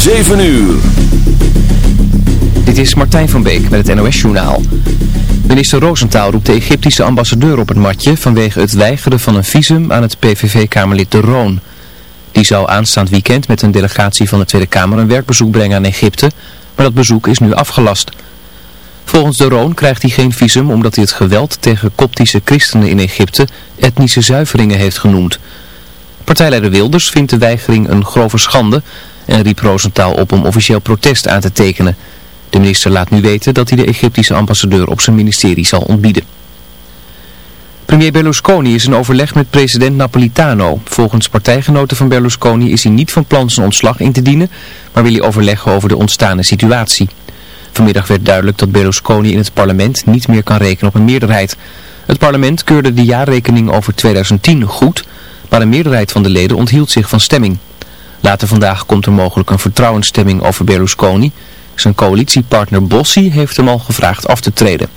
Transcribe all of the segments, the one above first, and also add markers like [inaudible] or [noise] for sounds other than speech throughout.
7 uur. Dit is Martijn van Beek met het NOS-journaal. Minister Roosentaal roept de Egyptische ambassadeur op het matje vanwege het weigeren van een visum aan het PVV-kamerlid De Roon. Die zou aanstaand weekend met een delegatie van de Tweede Kamer een werkbezoek brengen aan Egypte, maar dat bezoek is nu afgelast. Volgens De Roon krijgt hij geen visum omdat hij het geweld tegen koptische christenen in Egypte etnische zuiveringen heeft genoemd. Partijleider Wilders vindt de weigering een grove schande en riep Roosentaal op om officieel protest aan te tekenen. De minister laat nu weten dat hij de Egyptische ambassadeur op zijn ministerie zal ontbieden. Premier Berlusconi is in overleg met president Napolitano. Volgens partijgenoten van Berlusconi is hij niet van plan zijn ontslag in te dienen, maar wil hij overleggen over de ontstane situatie. Vanmiddag werd duidelijk dat Berlusconi in het parlement niet meer kan rekenen op een meerderheid. Het parlement keurde de jaarrekening over 2010 goed, maar een meerderheid van de leden onthield zich van stemming. Later vandaag komt er mogelijk een vertrouwensstemming over Berlusconi. Zijn coalitiepartner Bossi heeft hem al gevraagd af te treden.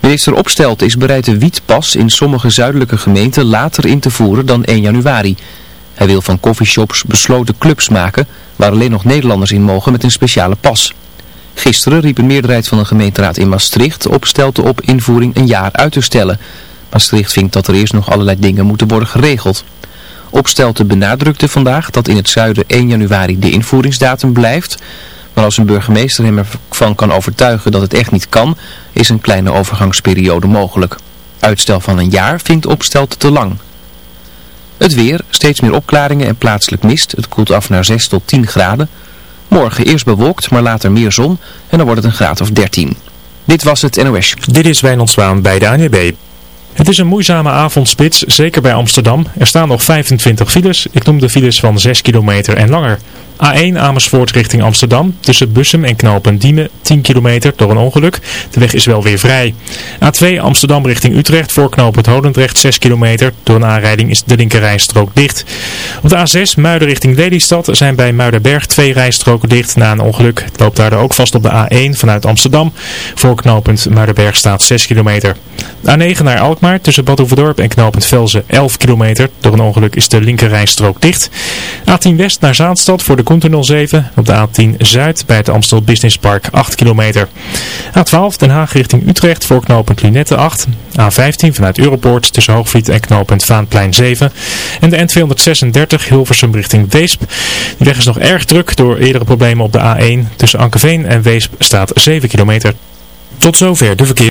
Minister Opstelt is bereid de wietpas in sommige zuidelijke gemeenten later in te voeren dan 1 januari. Hij wil van coffeeshops besloten clubs maken waar alleen nog Nederlanders in mogen met een speciale pas. Gisteren riep een meerderheid van de gemeenteraad in Maastricht Opstelten op invoering een jaar uit te stellen. Maastricht vindt dat er eerst nog allerlei dingen moeten worden geregeld. Opstelten benadrukte vandaag dat in het zuiden 1 januari de invoeringsdatum blijft. Maar als een burgemeester hem ervan kan overtuigen dat het echt niet kan, is een kleine overgangsperiode mogelijk. Uitstel van een jaar vindt Opstelten te lang. Het weer, steeds meer opklaringen en plaatselijk mist. Het koelt af naar 6 tot 10 graden. Morgen eerst bewolkt, maar later meer zon en dan wordt het een graad of 13. Dit was het NOS. Dit is Wijnand bij de ANWB. Het is een moeizame avondspits, zeker bij Amsterdam. Er staan nog 25 files. Ik noem de files van 6 kilometer en langer. A1 Amersfoort richting Amsterdam. Tussen Bussum en Knopen Diemen 10 kilometer door een ongeluk. De weg is wel weer vrij. A2 Amsterdam richting Utrecht voor knooppunt Holendrecht 6 kilometer. Door een aanrijding is de linkerrijstrook dicht. Op de A6 Muiden richting Lelystad zijn bij Muidenberg twee rijstroken dicht na een ongeluk. Het loopt daardoor ook vast op de A1 vanuit Amsterdam. Voor knooppunt Muidenberg staat 6 kilometer. A9 naar Alkmaar tussen Bad Oeverdorp en knooppunt Velzen 11 kilometer. Door een ongeluk is de linkerrijstrook dicht. A10 West naar Zaanstad voor de Koentunnel 7. Op de A10 Zuid bij het Amstel Business Park 8 kilometer. A12 Den Haag richting Utrecht voor knooppunt Lunette 8. A15 vanuit Europoort tussen Hoogvliet en knooppunt Vaanplein 7. En de N236 Hilversum richting Weesp. De weg is nog erg druk door eerdere problemen op de A1. Tussen Ankeveen en Weesp staat 7 kilometer. Tot zover de verkeer.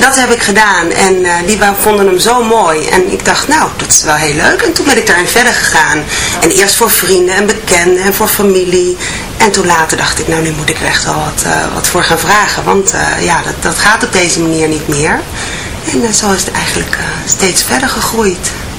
Dat heb ik gedaan en uh, die vonden hem zo mooi. En ik dacht, nou, dat is wel heel leuk. En toen ben ik daarin verder gegaan. En eerst voor vrienden en bekenden en voor familie. En toen later dacht ik, nou, nu moet ik er echt wel wat, uh, wat voor gaan vragen. Want uh, ja, dat, dat gaat op deze manier niet meer. En zo is het eigenlijk steeds verder gegroeid.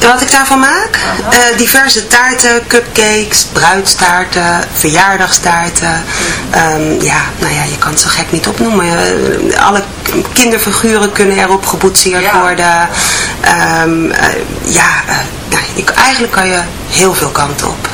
Wat ik daarvan maak? Uh, diverse taarten, cupcakes, bruidstaarten, verjaardagstaarten. Um, ja, nou ja, je kan het zo gek niet opnoemen. Uh, alle kinderfiguren kunnen erop geboetseerd worden. Um, uh, ja, nou, ik, eigenlijk kan je heel veel kanten op.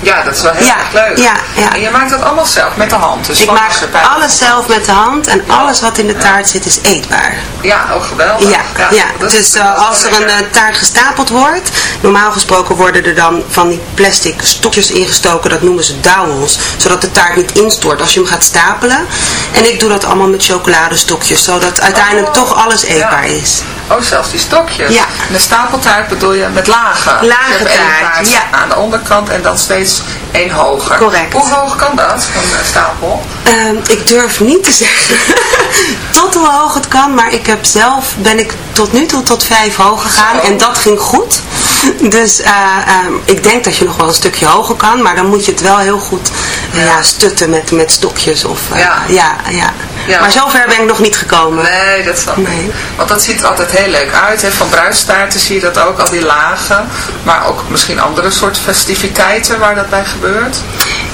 Ja, dat is wel heel Ja, erg leuk. ja, ja. En je maakt dat allemaal zelf met de hand. Dus Ik maak alles zelf met de hand en alles wat in de taart zit is eetbaar. Ja, ook geweldig. Ja, ja. dat dus uh, is als er een uh, taart gestapeld wordt, normaal gesproken worden er dan van die plastic stokjes ingestoken, dat noemen ze dowels, zodat de taart niet instort als je hem gaat stapelen. En ik doe dat allemaal met chocoladestokjes, zodat uiteindelijk Oh, toch alles eetbaar is. Oh, zelfs die stokjes. Ja. En de stapeltaart bedoel je met lagen. Lage één taart, ja. aan de onderkant en dan steeds één hoger. Correct. Hoe hoog kan dat, een stapel? Ehm, ik durf niet te zeggen [laughs] tot hoe hoog het kan, maar ik heb zelf, ben ik tot nu toe tot vijf hoog gegaan Zo. en dat ging goed. [laughs] Dus eh, ehm, ik denk dat je nog wel een stukje hoger kan, maar dan moet je het wel heel goed eh, ja. stutten met, met stokjes. Of, eh, Ja. ja. Ja, Ja. Maar zover ben ik nog niet gekomen. Nee, dat snap ik. Nee. Want dat ziet er altijd heel leuk uit. Hè? Van bruidstaarten zie je dat ook, al die lagen. Maar ook misschien andere soorten festiviteiten waar dat bij gebeurt.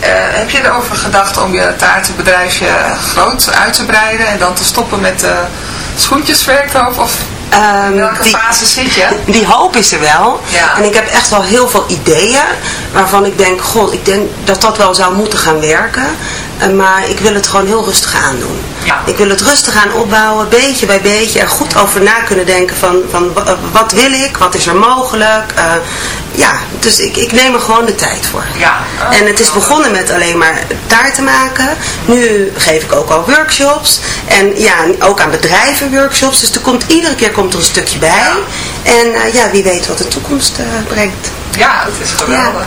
Uh, heb je erover gedacht om je taartenbedrijfje groot uit te breiden en dan te stoppen met de schoentjesverkoop? Of Ehm, In welke die, fase zit je? [laughs] die hoop is er wel. Ja. En ik heb echt wel heel veel ideeën waarvan ik denk, god, ik denk dat dat wel zou moeten gaan werken. Eh, maar ik wil het gewoon heel rustig aandoen. Ja. Ik wil het rustig aan opbouwen, beetje bij beetje. Er goed over na kunnen denken van, van eh, wat wil ik, wat is er mogelijk. Eh, ja, dus ik, ik neem er gewoon de tijd voor. Ja. En het is begonnen met alleen maar taarten maken. Nu geef ik ook al workshops. En ja, ook aan bedrijven workshops. Dus er komt, iedere keer komt er een stukje bij. En eh, ja, wie weet wat de toekomst brengt. Ja, het is geweldig.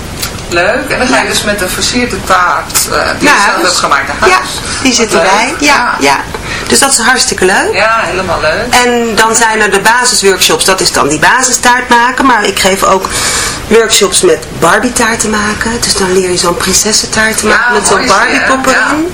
Leuk. En dan ga je dus met een versierde taart, eh, die je zelf huis. hebt gemaakt, naar huis. Ja, die zit erbij. Ja, ja. Dus dat is hartstikke leuk. Ja, helemaal leuk. En dan zijn er de basisworkshops, dat is dan die basistaart maken. Maar ik geef ook workshops met Barbie taarten maken. Dus dan leer je zo'n prinsessentaart te Ja, maken met zo'n Barbie hè? pop Ja. erin.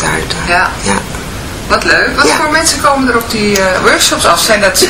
taarten. Ja. ja. Wat leuk. Wat Ja. voor mensen komen er op die eh, workshops af? Zijn dat eh,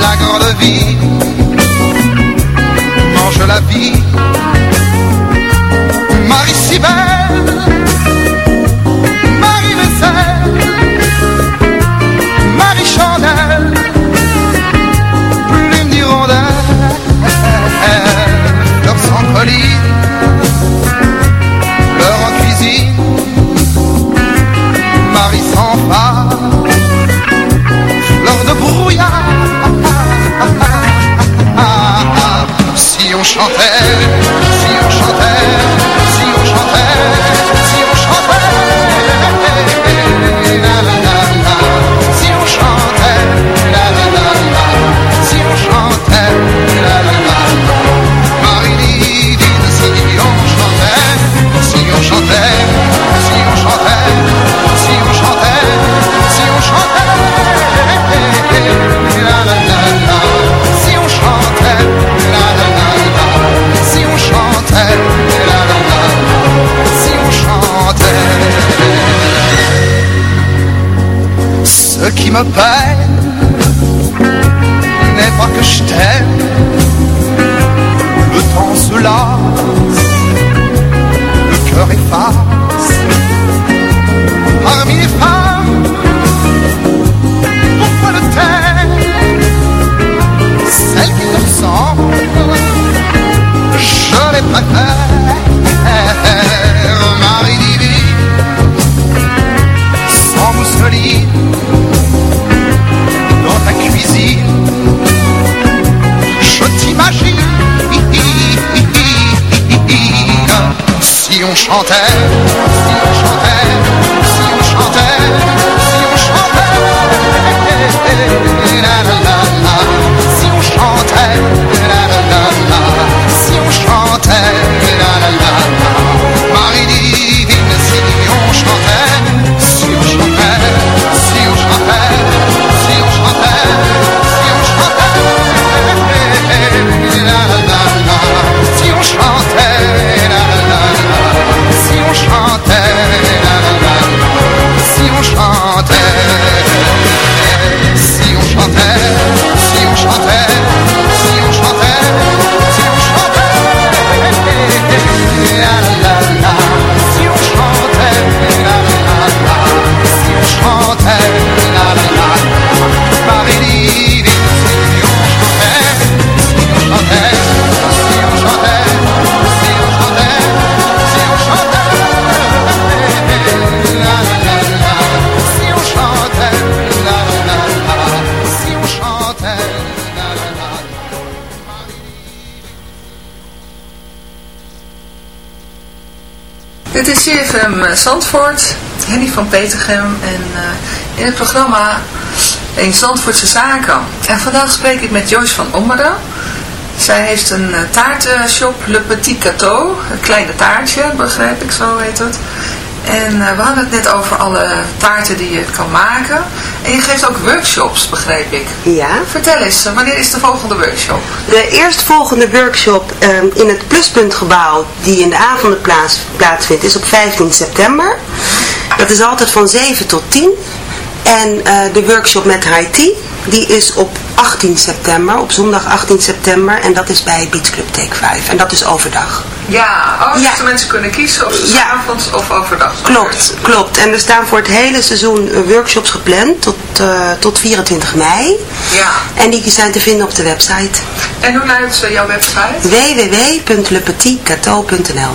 la grande ville mange la vie. Marie si chantait. Chantait me peine n'est pas que je t'aime. Le temps se lasse, le cœur efface. Parmi les femmes, pourquoi le taire? Celle qui te ressemble, je les préfère. Marie divine, sans mousseline, ta cuisine, je t'imagine. Si on chantait, si on chantait, si on chantait, si on chantait, Dit is CFM Zandvoort, Henny van Petergem en eh, in het programma in Zandvoortse Zaken. En vandaag spreek ik met Joyce van Ommeren. Zij heeft een uh, taartenshop, Le Petit Cateau, een kleine taartje, begrijp ik, zo heet het. En eh, we hadden het net over alle taarten die je kan maken. En je geeft ook workshops, begreep ik. Ja. Vertel eens, eh, wanneer is de volgende workshop? De eerstvolgende workshop ehm, in het Pluspuntgebouw, die in de avonden plaats, plaatsvindt, is op 15 september. Dat is altijd van 7 tot 10. En eh, de workshop met Haiti, die is op 18 september, op zondag 18 september. En dat is bij Beach Club Take 5. En dat is overdag. Ja, oh, dus Ja. de mensen kunnen kiezen of ze Ja. avonds of overdag. Klopt, klopt. En er staan voor het hele seizoen eh, workshops gepland tot, eh, tot 24 mei. Ja. En die zijn te vinden op de website En hoe luidt eh, jouw website? www.lepetitcateau.nl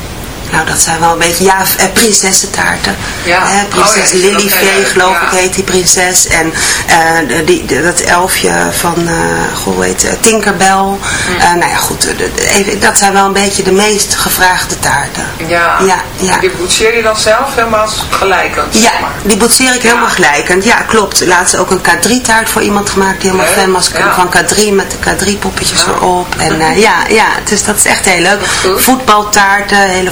nou dat zijn wel een beetje, ja, eh, prinsessentaarten. Ja. Hè, prinses Oh ja, ik zie Lily Vee, geloof ja. ik, heet die prinses. En eh, die, dat elfje van, goh, hoe heet het, Tinkerbell. Mm. Nou ja, goed, even, dat zijn wel een beetje de meest gevraagde taarten. Ja. Ja, ja. En die boetseer je dan zelf helemaal gelijkend, Ja, maar. die boetseer ik helemaal gelijkend. Ja, klopt. Laatst ook een K3-taart voor iemand gemaakt die helemaal fan was van K3 met de K3-poppetjes Ja. erop. En ja, ja, dus dat is echt heel leuk. Voetbaltaarten, hele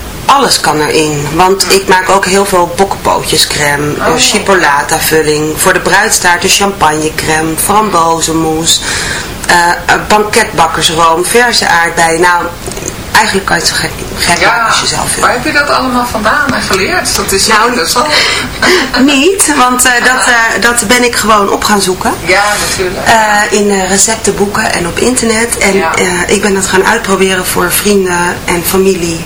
alles kan erin. Want ik maak ook heel veel bokkenpootjescrème, Oh. chipolata vulling. Voor de bruidstaart de champagnecrème, frambozenmousse, eh, eh, banketbakkersroom, verse aardbeien. Nou, eigenlijk kan je het zo gek, gek maken als je zelf wil. waar heb je dat allemaal vandaan en geleerd? Dat is Nou, interessant. [laughs] Niet, want eh, dat, eh, dat ben ik gewoon op gaan zoeken. Ja, natuurlijk. Eh, in eh, receptenboeken en op internet. En Ja. eh, ik ben dat gaan uitproberen voor vrienden en familie.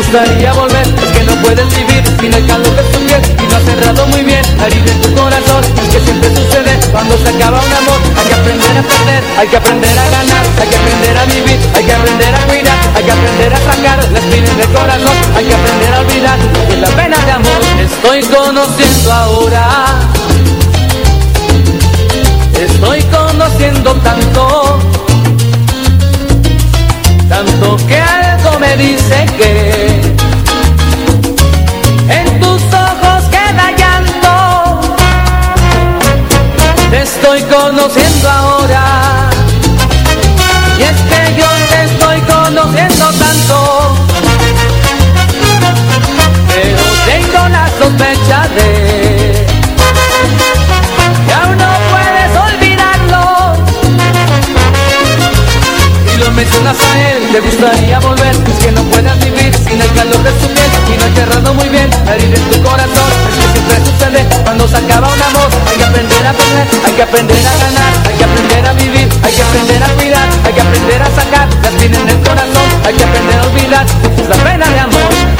gustaría volver, es que no puedes vivir sin el calor de su piel y no has cerrado muy bien la en tu corazón. Es que siempre sucede cuando se acaba un amor. Hay que aprender a perder, hay que aprender a ganar, hay que aprender a vivir, hay que aprender a cuidar, hay que aprender a sacar la espina del corazón, hay que aprender a olvidar que la pena de amor. Estoy conociendo ahora, estoy conociendo tanto, tanto que algo me dice que conociendo ahora. Y es que yo te estoy conociendo tanto. Pero tengo la sospecha de que aún no puedes olvidarlo. Y lo mencionas a él, te gustaría volver Es que no puedas vivir sin el calor de su piel Y no enterrado muy bien la herida en tu corazón Cuando se acaba un amor Hay que aprender a perder, hay que aprender a ganar Hay que aprender a vivir, hay que aprender a cuidar Hay que aprender a sacar las espinas del corazón Hay que aprender a olvidar la pena de amor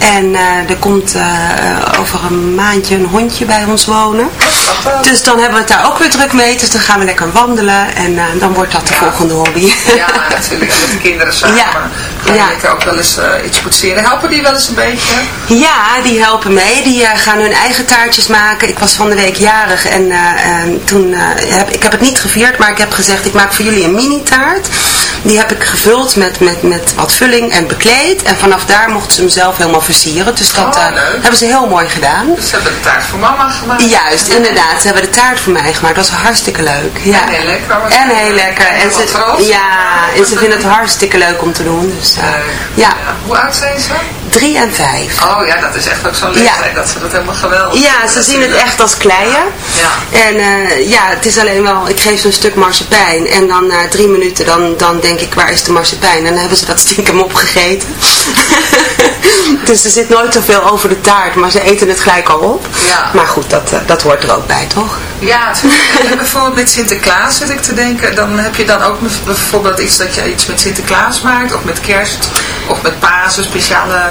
En eh, er komt eh, over een maandje een hondje bij ons wonen. Dus dan hebben we het daar ook weer druk mee. Dus dan gaan we lekker wandelen en eh, dan wordt dat de volgende hobby. Ja, natuurlijk. En met de kinderen samen. Ja. Lekker ook wel eens eh, iets poetseren. Helpen die wel eens een beetje? Ja, die helpen mee. Die eh, gaan hun eigen taartjes maken. Ik was van de week jarig en eh, eh, toen eh, heb ik heb het niet gevierd, maar ik heb gezegd ik maak voor jullie een mini taart. Die heb ik gevuld met, met, met wat vulling en bekleed. En vanaf daar mochten ze hem zelf helemaal versieren. Dus dat Oh, eh, hebben ze heel mooi gedaan. Dus ze hebben de taart voor mama gemaakt. Juist, inderdaad. Ze hebben de taart voor mij gemaakt. Dat was hartstikke leuk. Ja. En heel lekker. En heel lekker. En ze, ja, en ze vinden het hartstikke leuk om te doen. Dus, eh, ja, Hoe oud zijn ze? Drie en vijf. Oh ja, dat is echt ook zo'n leeftijd dat ze dat helemaal geweldig Ja, ze zien het echt als kleien. Ja. En eh, ja, het is alleen wel, ik geef ze een stuk marsepein. En dan na drie minuten, dan, dan denk ik, waar is de marsepein? En dan hebben ze dat stiekem opgegeten. [laughs] dus er zit nooit zoveel over de taart, maar ze eten het gelijk al op. Ja. Maar goed, dat, eh, dat hoort er ook bij, toch? Ja, bijvoorbeeld met Sinterklaas zit ik te denken. Dan heb je dan ook bijvoorbeeld iets dat je iets met Sinterklaas maakt. Of met kerst. Of met Pasen, speciale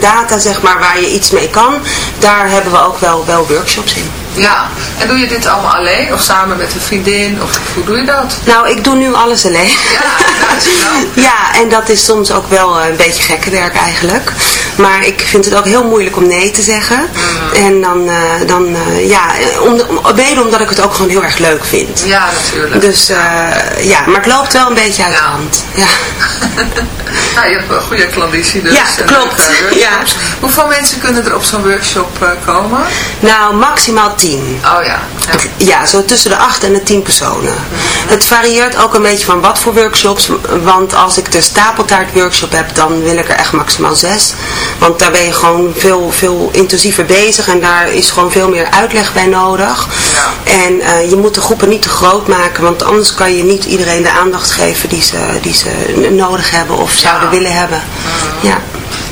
data, zeg maar, waar je iets mee kan. Daar hebben we ook wel, wel workshops in. Ja. En doe je dit allemaal alleen? Of samen met een vriendin? Of hoe doe je dat? Nou, ik doe nu alles alleen. ja, [laughs] en dat is soms ook wel eh, een beetje gekke werk eigenlijk. Maar ik vind het ook heel moeilijk om nee te zeggen. En dan, eh, dan eh, ja, om, om, mede omdat ik het ook gewoon heel erg leuk vind. Ja, natuurlijk. Dus ja, maar het loopt wel een beetje uit de hand. Ja. [laughs] Ja, je hebt een goede klanditie dus. Ja, klopt. [laughs] workshops. Hoeveel mensen kunnen er op zo'n workshop komen? Nou, maximaal tien. Oh ja. Ja, zo tussen de 8 en de 10 personen. Het varieert ook een beetje van wat voor workshops. Want als ik de stapeltaart workshop heb, dan wil ik er echt maximaal 6. Want daar ben je gewoon veel, veel intensiever bezig en daar is gewoon veel meer uitleg bij nodig. En eh, je moet de groepen niet te groot maken, want anders kan je niet iedereen de aandacht geven die ze, die ze nodig hebben of zouden willen hebben. Ja.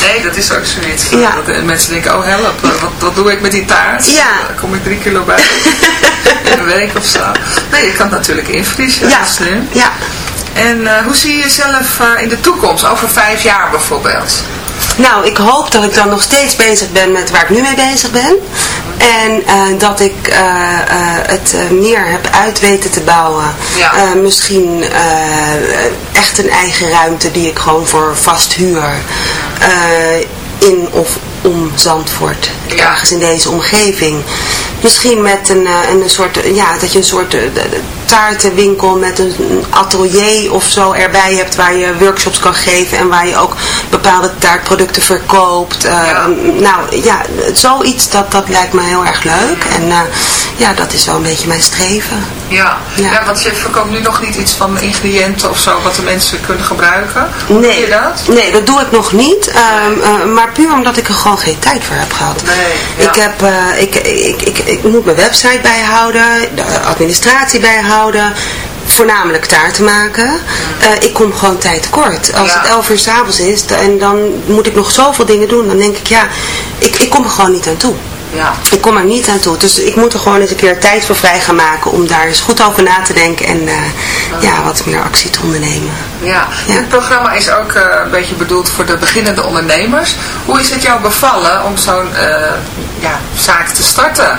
Nee, dat is ook zoiets. Ja. Dat de mensen denken, oh help, eh, wat, wat doe ik met die taart? Ja. Dan kom ik drie kilo bij [laughs] in een week of zo. Nee, je kan het natuurlijk invriezen. Ja. Dat is slim. Ja. En eh, hoe zie je jezelf eh, in de toekomst, over vijf jaar bijvoorbeeld? Nou, ik hoop dat ik dan nog steeds bezig ben met waar ik nu mee bezig ben. En eh, dat ik eh, eh, het meer heb uit weten te bouwen. Ja. Misschien echt een eigen ruimte die ik gewoon voor vast huur. in of om Zandvoort. Ergens in deze omgeving. Misschien met een, een soort, ja, dat je een soort taartenwinkel met een atelier of zo erbij hebt waar je workshops kan geven en waar je ook bepaalde taartproducten verkoopt. Eh, Nou ja, zoiets dat, dat lijkt me heel erg leuk en eh, ja, dat is wel een beetje mijn streven. Ja. Ja. ja, want je verkoopt nu nog niet iets van ingrediënten of zo wat de mensen kunnen gebruiken. Hoe doe je dat? Nee, dat doe ik nog niet. ehm, eh, maar puur omdat ik er gewoon geen tijd voor heb gehad. Nee, ja. ik, heb, ik, ik, ik, ik moet mijn website bijhouden, de administratie bijhouden. Voornamelijk taarten maken. Eh, ik kom gewoon tijd tekort. Als Ja. het 11 uur s'avonds is en dan moet ik nog zoveel dingen doen. Dan denk ik, ja, ik, ik kom er gewoon niet aan toe. Ja. Ik kom er niet aan toe. Dus ik moet er gewoon eens een keer tijd voor vrij gaan maken om daar eens goed over na te denken en eh, ja, wat meer actie te ondernemen. Ja, dit programma is ook eh, een beetje bedoeld voor de beginnende ondernemers. Hoe is het jou bevallen om zo'n ja, zaak te starten?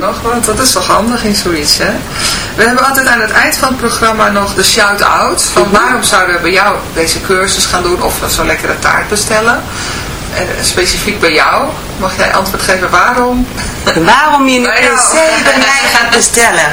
nog wat. Dat is toch handig in zoiets, hè? We hebben altijd aan het eind van het programma nog de shout-out. Van Mhm. waarom zouden we bij jou deze cursus gaan doen of zo'n lekkere taart bestellen? En specifiek bij jou. Mag jij antwoord geven waarom? Waarom je jou. se bij mij gaat bestellen?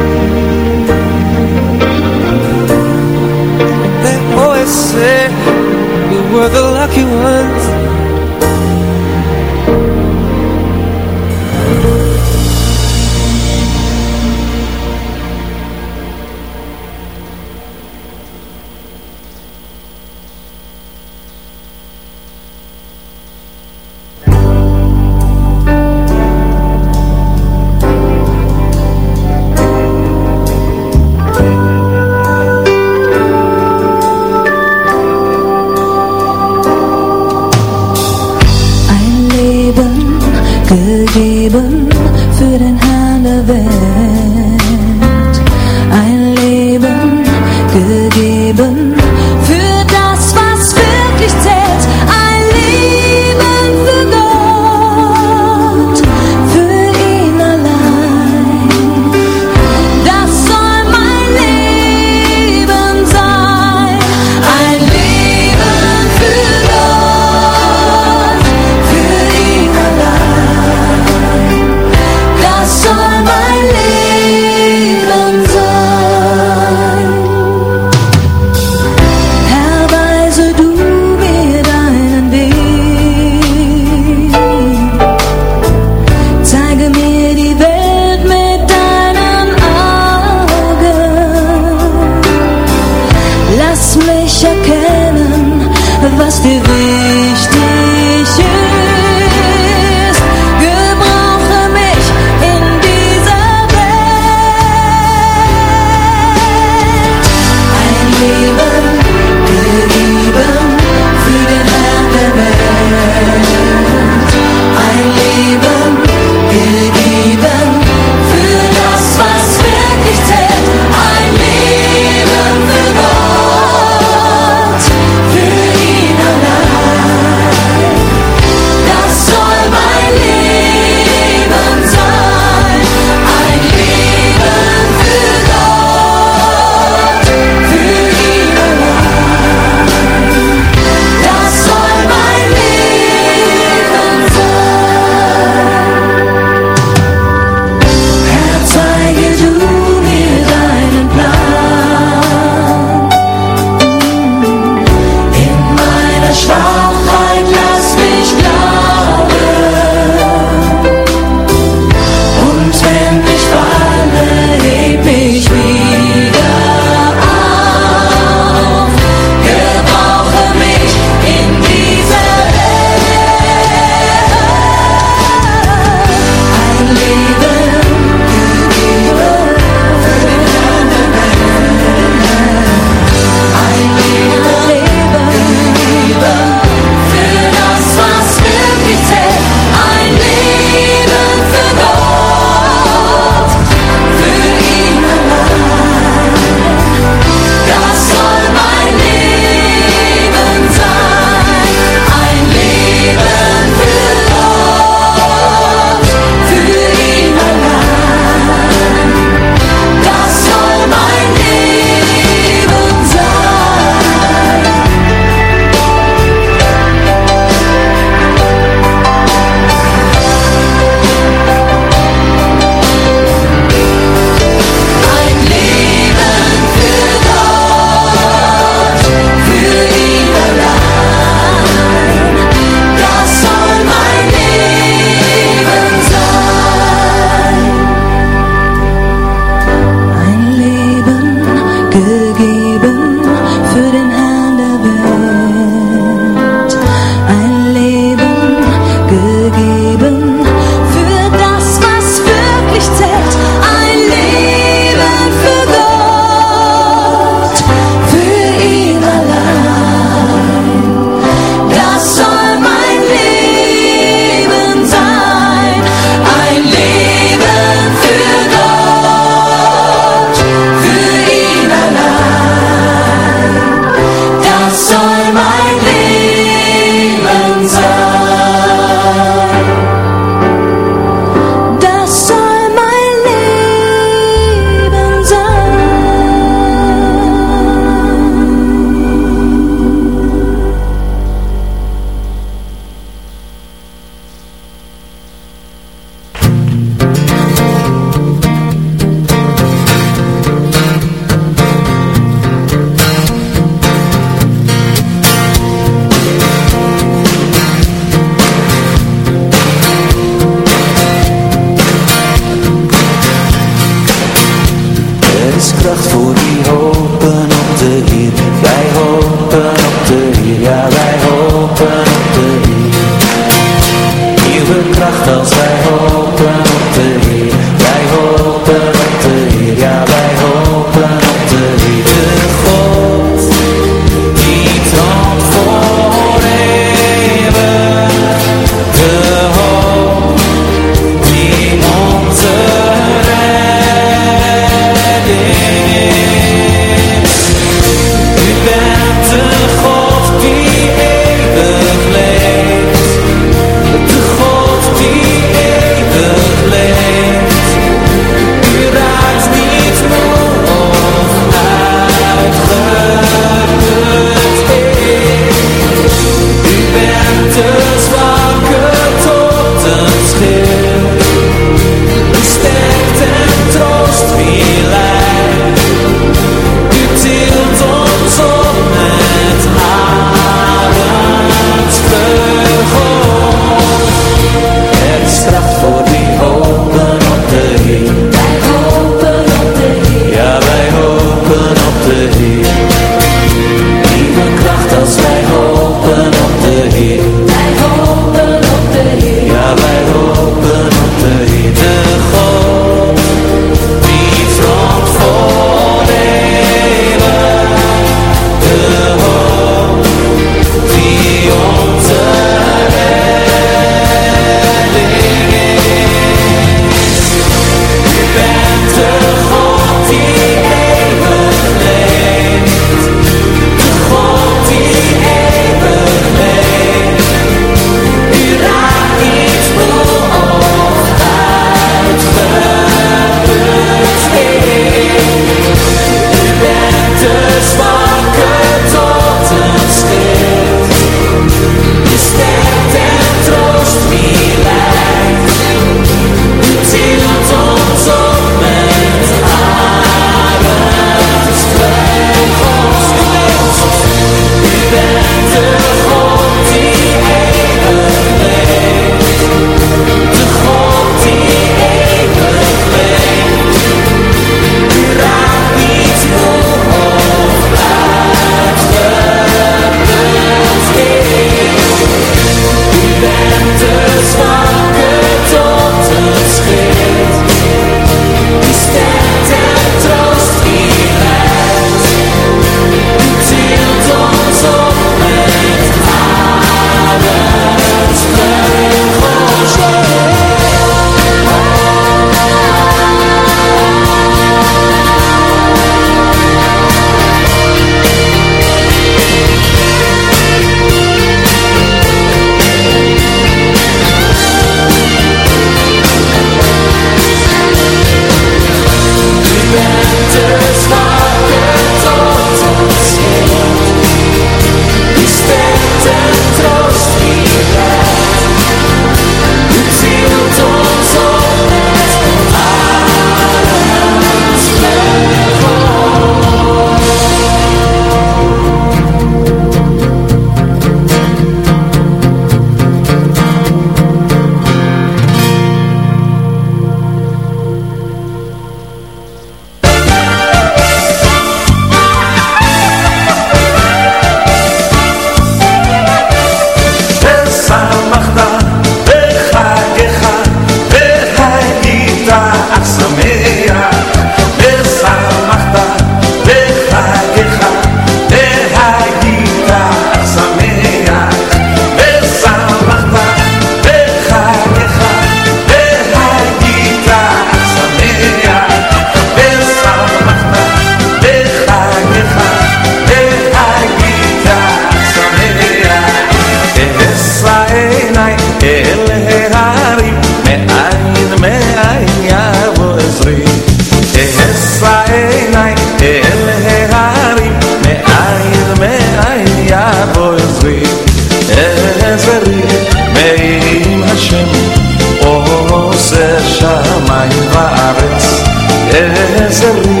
עזר לי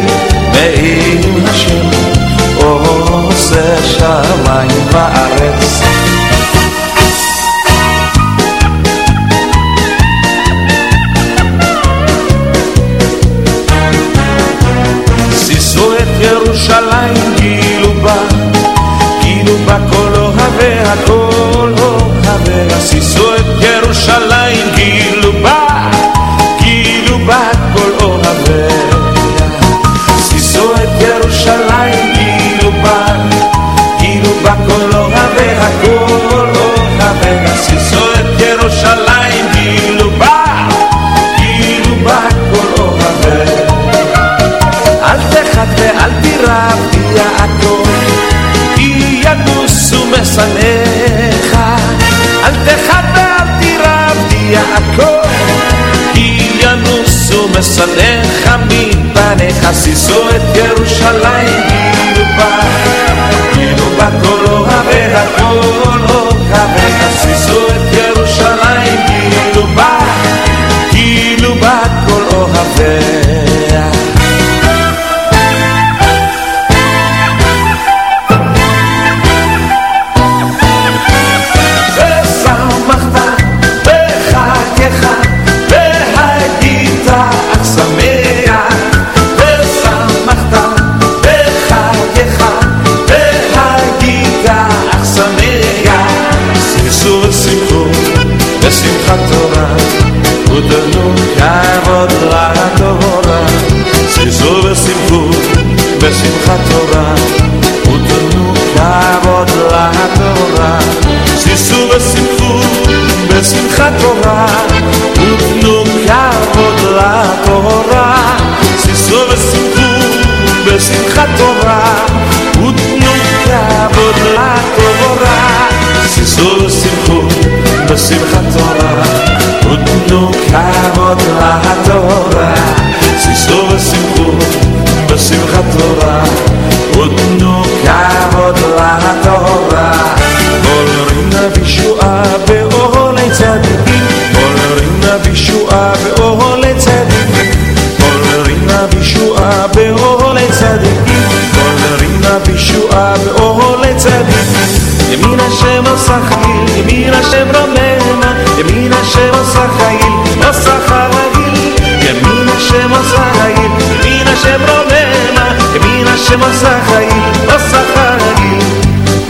ואם השם עושה שמיים וארץ. הסיסו את ירושלים. בשמחת תורה ותנו כבוד לתורה שישו ושמחו בשמחת תורה ותנו כבוד לתורה שישו ושמחו בשמחת תורה ותנו כבוד לתורה שישו ושמחו בשמחת תורה ותנו כבוד לתורה תורה ותנו כבוד לתורה עולרים בישועה באוהלי צדיקים. עולרים בישועה באוהלי צדיקים. עולרים בישועה באוהלי צדיקים. עולרים בישועה באוהלי צדיקים. ימין השם עושה חיל ימין השם רוממה. ימין השם עושה חיל עושה חרגיל ימין השם עושה חיל ימין השם רוממה השם עושה חיים, עושה חיים.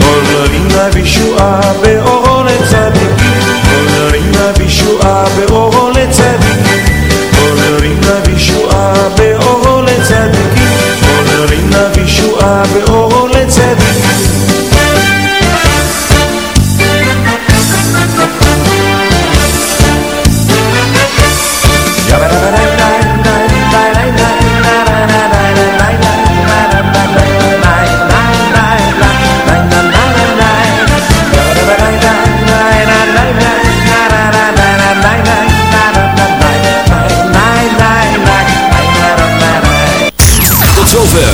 עוררים לבישועה באורו לצדיקים, עוררים לבישועה באורו לצדיקים, עוררים לבישועה באורו לצדיקים, עוררים לבישועה באורו לצדיקים.